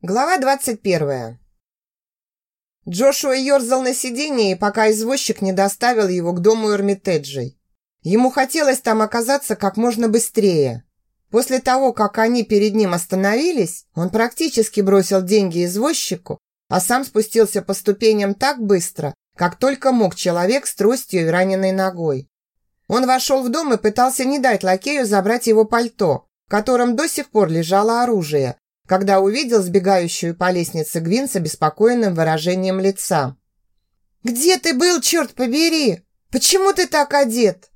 Глава 21. Джошуа ерзал на сиденье, пока извозчик не доставил его к дому Эрмитеджей. Ему хотелось там оказаться как можно быстрее. После того, как они перед ним остановились, он практически бросил деньги извозчику, а сам спустился по ступеням так быстро, как только мог человек с тростью и раненой ногой. Он вошел в дом и пытался не дать лакею забрать его пальто, в котором до сих пор лежало оружие, когда увидел сбегающую по лестнице Гвин с обеспокоенным выражением лица. «Где ты был, черт побери? Почему ты так одет?»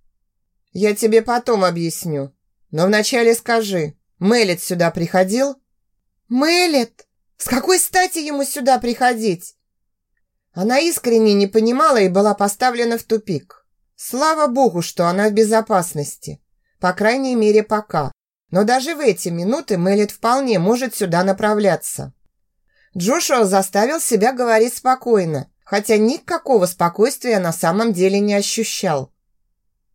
«Я тебе потом объясню. Но вначале скажи, Мелет сюда приходил?» «Мелет? С какой стати ему сюда приходить?» Она искренне не понимала и была поставлена в тупик. Слава богу, что она в безопасности. По крайней мере, пока. Но даже в эти минуты Мелит вполне может сюда направляться. Джошуа заставил себя говорить спокойно, хотя никакого спокойствия на самом деле не ощущал.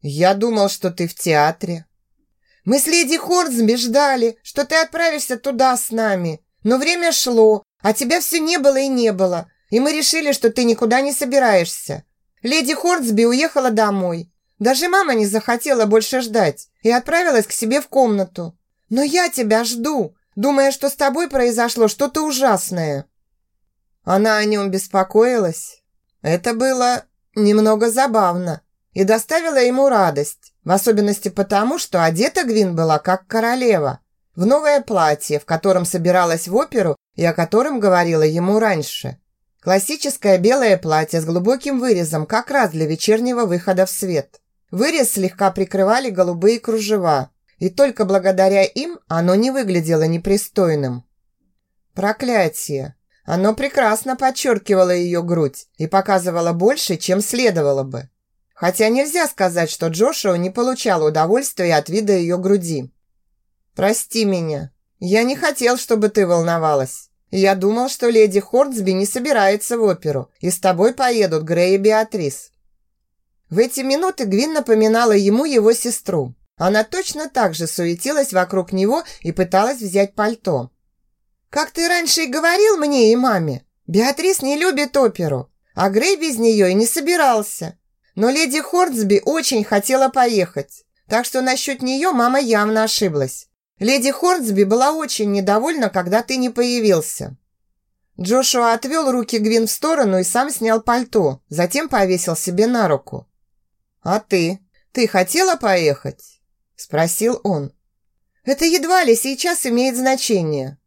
«Я думал, что ты в театре». «Мы с леди Хорнсби ждали, что ты отправишься туда с нами. Но время шло, а тебя все не было и не было, и мы решили, что ты никуда не собираешься. Леди Хорнсби уехала домой. Даже мама не захотела больше ждать и отправилась к себе в комнату. Но я тебя жду, думая, что с тобой произошло что-то ужасное». Она о нем беспокоилась. Это было немного забавно и доставило ему радость, в особенности потому, что одета Гвин была как королева, в новое платье, в котором собиралась в оперу и о котором говорила ему раньше. Классическое белое платье с глубоким вырезом как раз для вечернего выхода в свет. Вырез слегка прикрывали голубые кружева, и только благодаря им оно не выглядело непристойным. Проклятие! Оно прекрасно подчеркивало ее грудь и показывало больше, чем следовало бы. Хотя нельзя сказать, что Джошуа не получал удовольствия от вида ее груди. «Прости меня. Я не хотел, чтобы ты волновалась. Я думал, что леди Хортсби не собирается в оперу, и с тобой поедут Грей и Беатрис. В эти минуты Гвин напоминала ему его сестру. Она точно так же суетилась вокруг него и пыталась взять пальто. «Как ты раньше и говорил мне и маме, Беатрис не любит оперу, а Грей без нее и не собирался. Но леди Хортсби очень хотела поехать, так что насчет нее мама явно ошиблась. Леди Хортсби была очень недовольна, когда ты не появился». Джошуа отвел руки Гвин в сторону и сам снял пальто, затем повесил себе на руку. «А ты? Ты хотела поехать?» Спросил он. «Это едва ли сейчас имеет значение».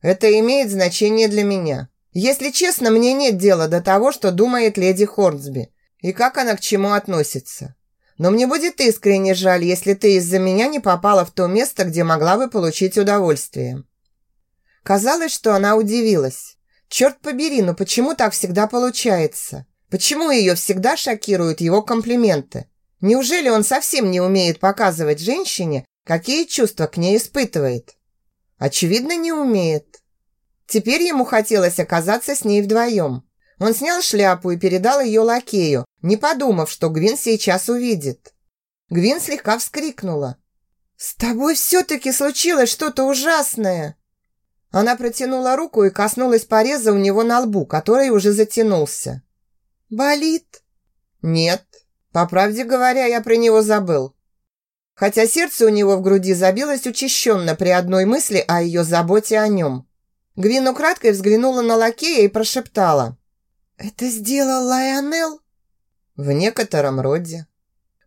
«Это имеет значение для меня. Если честно, мне нет дела до того, что думает леди Хорнсби и как она к чему относится. Но мне будет искренне жаль, если ты из-за меня не попала в то место, где могла бы получить удовольствие». Казалось, что она удивилась. Черт побери, но почему так всегда получается? Почему ее всегда шокируют его комплименты? Неужели он совсем не умеет показывать женщине, какие чувства к ней испытывает? Очевидно, не умеет. Теперь ему хотелось оказаться с ней вдвоем. Он снял шляпу и передал ее лакею, не подумав, что Гвин сейчас увидит. Гвин слегка вскрикнула. «С тобой все-таки случилось что-то ужасное!» Она протянула руку и коснулась пореза у него на лбу, который уже затянулся. «Болит?» «Нет». По правде говоря, я про него забыл. Хотя сердце у него в груди забилось учащенно при одной мысли о ее заботе о нем. Гвин украдкой взглянула на лакея и прошептала. «Это сделал Лайонел?» «В некотором роде».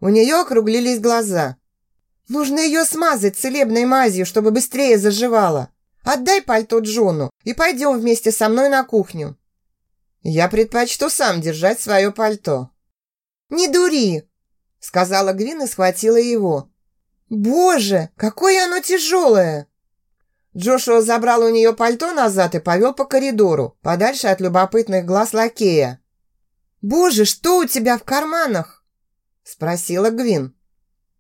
У нее округлились глаза. «Нужно ее смазать целебной мазью, чтобы быстрее заживала. Отдай пальто Джону и пойдем вместе со мной на кухню». «Я предпочту сам держать свое пальто». «Не дури!» сказала Гвин и схватила его. «Боже, какое оно тяжелое!» Джошуа забрал у нее пальто назад и повел по коридору, подальше от любопытных глаз лакея. «Боже, что у тебя в карманах?» спросила Гвин.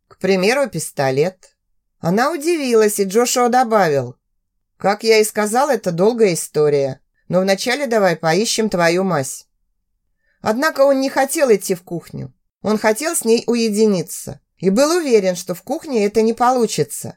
«К примеру, пистолет». Она удивилась, и Джошуа добавил. «Как я и сказал, это долгая история. Но вначале давай поищем твою мазь». Однако он не хотел идти в кухню. Он хотел с ней уединиться и был уверен, что в кухне это не получится.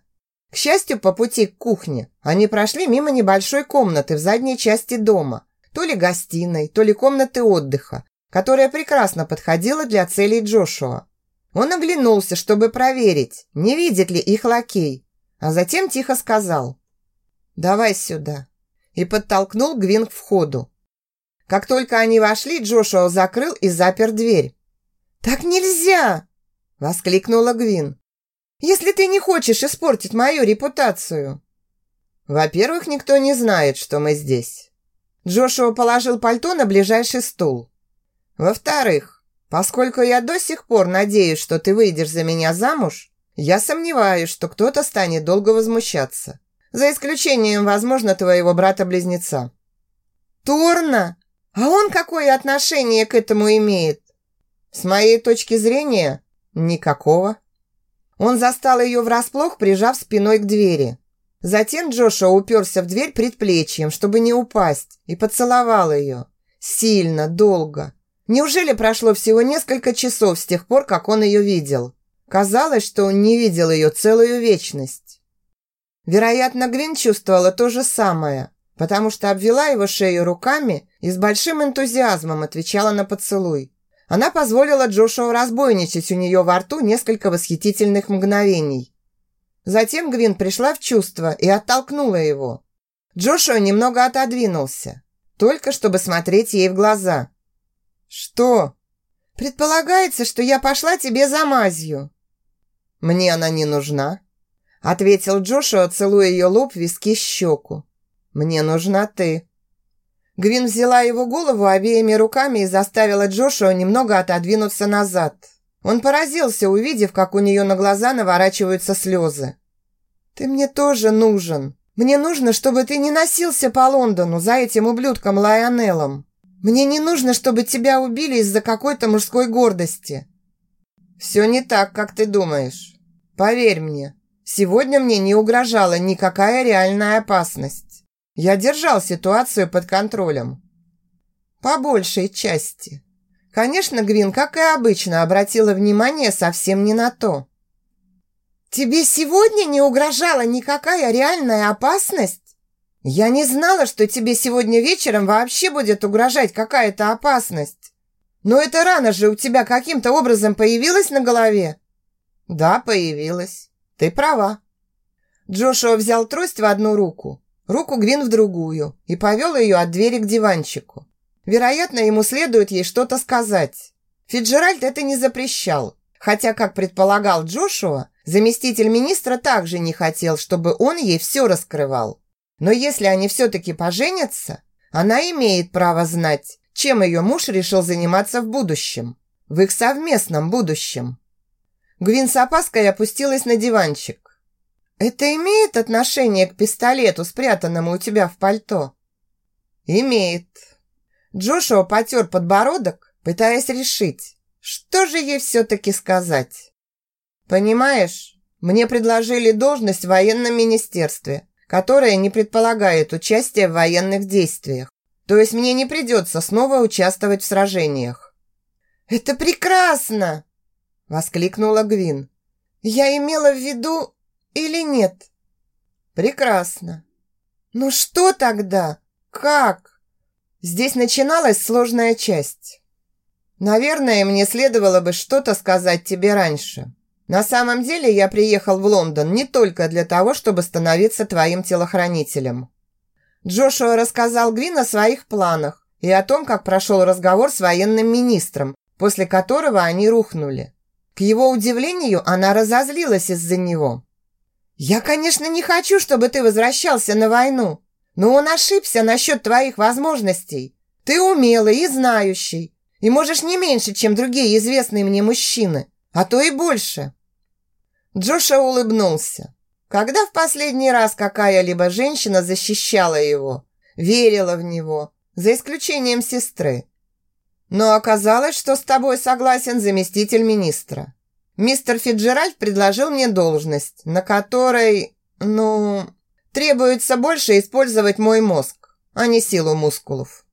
К счастью, по пути к кухне они прошли мимо небольшой комнаты в задней части дома, то ли гостиной, то ли комнаты отдыха, которая прекрасно подходила для целей Джошуа. Он оглянулся, чтобы проверить, не видит ли их лакей, а затем тихо сказал «Давай сюда» и подтолкнул Гвин к входу. Как только они вошли, Джошуа закрыл и запер дверь. «Так нельзя!» – воскликнула Гвин. «Если ты не хочешь испортить мою репутацию!» «Во-первых, никто не знает, что мы здесь». Джошуа положил пальто на ближайший стул. «Во-вторых, поскольку я до сих пор надеюсь, что ты выйдешь за меня замуж, я сомневаюсь, что кто-то станет долго возмущаться. За исключением, возможно, твоего брата-близнеца». «Торна? А он какое отношение к этому имеет?» «С моей точки зрения, никакого». Он застал ее врасплох, прижав спиной к двери. Затем Джошуа уперся в дверь предплечьем, чтобы не упасть, и поцеловал ее. Сильно, долго. Неужели прошло всего несколько часов с тех пор, как он ее видел? Казалось, что он не видел ее целую вечность. Вероятно, Гвин чувствовала то же самое, потому что обвела его шею руками и с большим энтузиазмом отвечала на поцелуй. Она позволила Джошуа разбойничать у нее во рту несколько восхитительных мгновений. Затем Гвин пришла в чувство и оттолкнула его. Джошуа немного отодвинулся, только чтобы смотреть ей в глаза. «Что?» «Предполагается, что я пошла тебе за мазью». «Мне она не нужна», ответил Джошуа, целуя ее лоб, виски, щеку. «Мне нужна ты». Гвин взяла его голову обеими руками и заставила Джошуа немного отодвинуться назад. Он поразился, увидев, как у нее на глаза наворачиваются слезы. «Ты мне тоже нужен. Мне нужно, чтобы ты не носился по Лондону за этим ублюдком Лайонеллом. Мне не нужно, чтобы тебя убили из-за какой-то мужской гордости». «Все не так, как ты думаешь. Поверь мне, сегодня мне не угрожала никакая реальная опасность. Я держал ситуацию под контролем. По большей части. Конечно, Гвин, как и обычно, обратила внимание совсем не на то. «Тебе сегодня не угрожала никакая реальная опасность? Я не знала, что тебе сегодня вечером вообще будет угрожать какая-то опасность. Но эта рана же у тебя каким-то образом появилась на голове?» «Да, появилась. Ты права». Джошуа взял трость в одну руку, руку Гвин в другую и повел ее от двери к диванчику. Вероятно, ему следует ей что-то сказать. Фиджеральд это не запрещал, хотя, как предполагал Джошуа, заместитель министра также не хотел, чтобы он ей все раскрывал. Но если они все-таки поженятся, она имеет право знать, чем ее муж решил заниматься в будущем, в их совместном будущем. Гвин с опаской опустилась на диванчик. Это имеет отношение к пистолету, спрятанному у тебя в пальто? Имеет. Джошуа потер подбородок, пытаясь решить, что же ей все-таки сказать. Понимаешь, мне предложили должность в военном министерстве, которая не предполагает участие в военных действиях. То есть мне не придется снова участвовать в сражениях. «Это прекрасно!» – воскликнула Гвин. «Я имела в виду или нет? Прекрасно. Ну что тогда? Как? Здесь начиналась сложная часть. Наверное, мне следовало бы что-то сказать тебе раньше. На самом деле я приехал в Лондон не только для того, чтобы становиться твоим телохранителем. Джошуа рассказал Гвин о своих планах и о том, как прошел разговор с военным министром, после которого они рухнули. К его удивлению, она разозлилась из-за него. «Я, конечно, не хочу, чтобы ты возвращался на войну, но он ошибся насчет твоих возможностей. Ты умелый и знающий, и можешь не меньше, чем другие известные мне мужчины, а то и больше». Джоша улыбнулся. Когда в последний раз какая-либо женщина защищала его, верила в него, за исключением сестры? Но оказалось, что с тобой согласен заместитель министра. Мистер Фиджеральд предложил мне должность, на которой, ну, требуется больше использовать мой мозг, а не силу мускулов.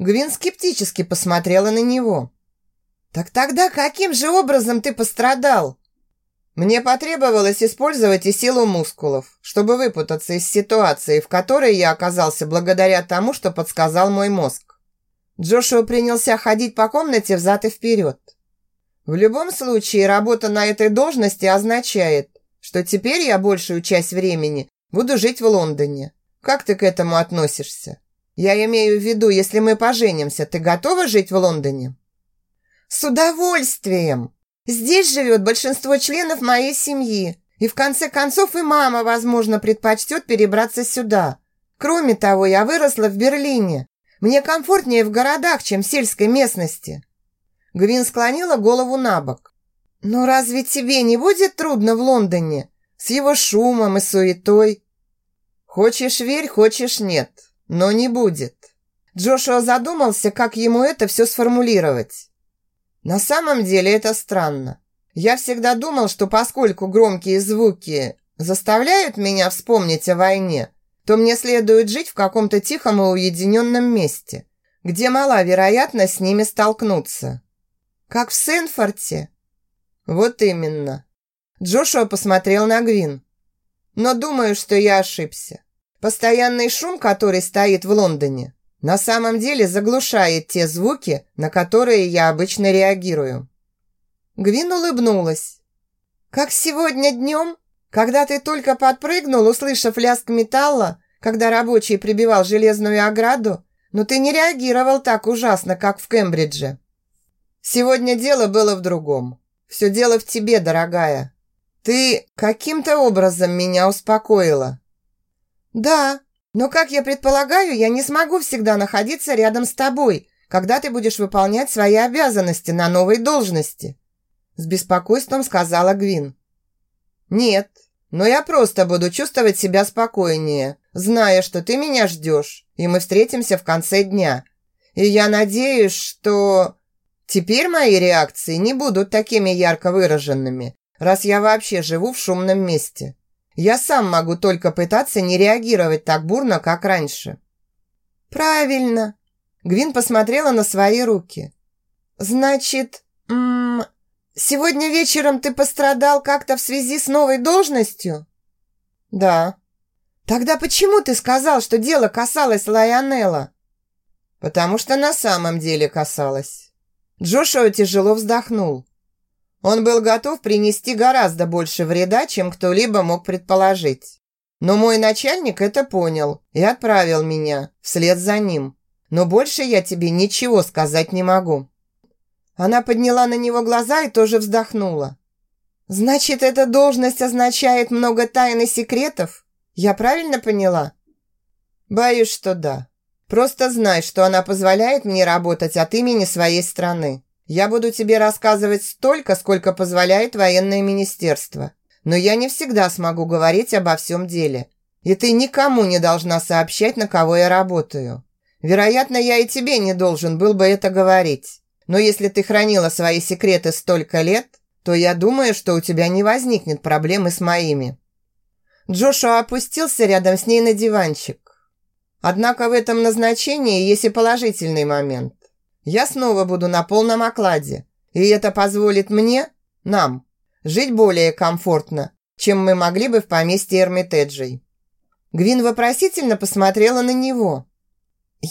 Гвин скептически посмотрела на него. «Так тогда каким же образом ты пострадал?» Мне потребовалось использовать и силу мускулов, чтобы выпутаться из ситуации, в которой я оказался благодаря тому, что подсказал мой мозг. Джошуа принялся ходить по комнате взад и вперед. В любом случае, работа на этой должности означает, что теперь я большую часть времени буду жить в Лондоне. Как ты к этому относишься? Я имею в виду, если мы поженимся, ты готова жить в Лондоне? С удовольствием! Здесь живет большинство членов моей семьи, и в конце концов и мама, возможно, предпочтет перебраться сюда. Кроме того, я выросла в Берлине. Мне комфортнее в городах, чем в сельской местности». Гвин склонила голову на бок. «Но разве тебе не будет трудно в Лондоне? С его шумом и суетой?» «Хочешь верь, хочешь нет, но не будет». Джошуа задумался, как ему это все сформулировать. На самом деле это странно. Я всегда думал, что поскольку громкие звуки заставляют меня вспомнить о войне, то мне следует жить в каком-то тихом и уединенном месте, где мала вероятность с ними столкнуться. Как в Сенфорте? Вот именно. Джошуа посмотрел на Гвин. Но думаю, что я ошибся. Постоянный шум, который стоит в Лондоне, на самом деле заглушает те звуки, на которые я обычно реагирую. Гвин улыбнулась. «Как сегодня днем, когда ты только подпрыгнул, услышав лязг металла, когда рабочий прибивал железную ограду, но ты не реагировал так ужасно, как в Кембридже. Сегодня дело было в другом. Все дело в тебе, дорогая. Ты каким-то образом меня успокоила». «Да», но, как я предполагаю, я не смогу всегда находиться рядом с тобой, когда ты будешь выполнять свои обязанности на новой должности», с беспокойством сказала Гвин. «Нет, но я просто буду чувствовать себя спокойнее, зная, что ты меня ждешь, и мы встретимся в конце дня. И я надеюсь, что теперь мои реакции не будут такими ярко выраженными, раз я вообще живу в шумном месте». Я сам могу только пытаться не реагировать так бурно, как раньше». «Правильно». Гвин посмотрела на свои руки. «Значит, м -м, сегодня вечером ты пострадал как-то в связи с новой должностью?» «Да». «Тогда почему ты сказал, что дело касалось Лайонелла?» «Потому что на самом деле касалось». Джошуа тяжело вздохнул. Он был готов принести гораздо больше вреда, чем кто-либо мог предположить. Но мой начальник это понял и отправил меня вслед за ним. Но больше я тебе ничего сказать не могу». Она подняла на него глаза и тоже вздохнула. «Значит, эта должность означает много тайн и секретов? Я правильно поняла?» «Боюсь, что да. Просто знай, что она позволяет мне работать от имени своей страны. Я буду тебе рассказывать столько, сколько позволяет военное министерство. Но я не всегда смогу говорить обо всем деле. И ты никому не должна сообщать, на кого я работаю. Вероятно, я и тебе не должен был бы это говорить. Но если ты хранила свои секреты столько лет, то я думаю, что у тебя не возникнет проблемы с моими». Джошуа опустился рядом с ней на диванчик. Однако в этом назначении есть и положительный момент. Я снова буду на полном окладе, и это позволит мне, нам, жить более комфортно, чем мы могли бы в поместье Эрмитеджей. Гвин вопросительно посмотрела на него.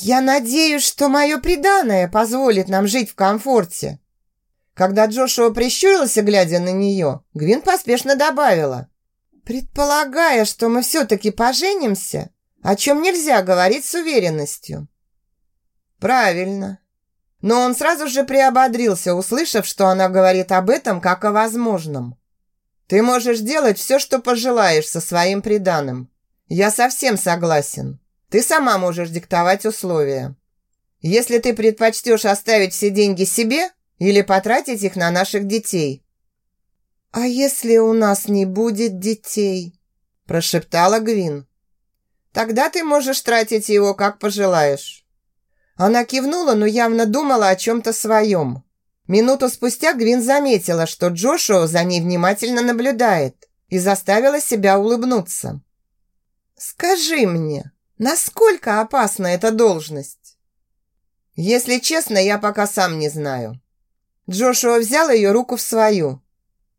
«Я надеюсь, что мое преданное позволит нам жить в комфорте». Когда Джошуа прищурился, глядя на нее, Гвин поспешно добавила. «Предполагая, что мы все-таки поженимся, о чем нельзя говорить с уверенностью». «Правильно. Но он сразу же приободрился, услышав, что она говорит об этом как о возможном. «Ты можешь делать все, что пожелаешь со своим приданым. Я совсем согласен. Ты сама можешь диктовать условия. Если ты предпочтешь оставить все деньги себе или потратить их на наших детей». «А если у нас не будет детей?» прошептала Гвин. «Тогда ты можешь тратить его, как пожелаешь». Она кивнула, но явно думала о чем-то своем. Минуту спустя Гвин заметила, что Джошуа за ней внимательно наблюдает и заставила себя улыбнуться. «Скажи мне, насколько опасна эта должность?» «Если честно, я пока сам не знаю». Джошуа взял ее руку в свою.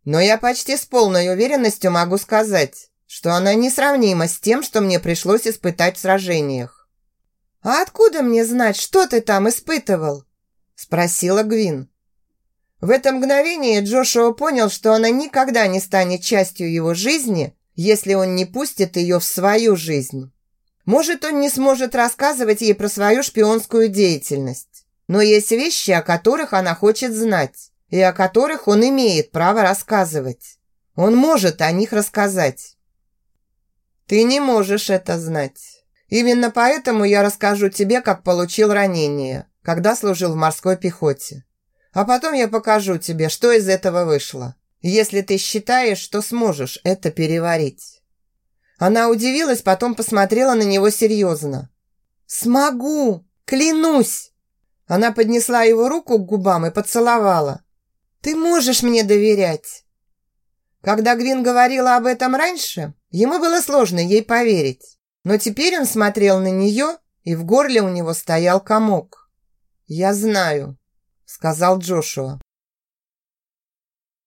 Но я почти с полной уверенностью могу сказать, что она несравнима с тем, что мне пришлось испытать в сражениях. «А откуда мне знать, что ты там испытывал?» – спросила Гвин. В это мгновение Джошуа понял, что она никогда не станет частью его жизни, если он не пустит ее в свою жизнь. Может, он не сможет рассказывать ей про свою шпионскую деятельность, но есть вещи, о которых она хочет знать и о которых он имеет право рассказывать. Он может о них рассказать. Ты не можешь это знать. Именно поэтому я расскажу тебе, как получил ранение, когда служил в морской пехоте. А потом я покажу тебе, что из этого вышло, если ты считаешь, что сможешь это переварить». Она удивилась, потом посмотрела на него серьезно. «Смогу! Клянусь!» Она поднесла его руку к губам и поцеловала. Ты можешь мне доверять!» Когда Гвин говорила об этом раньше, ему было сложно ей поверить. Но теперь он смотрел на нее, и в горле у него стоял комок. «Я знаю», — сказал Джошуа.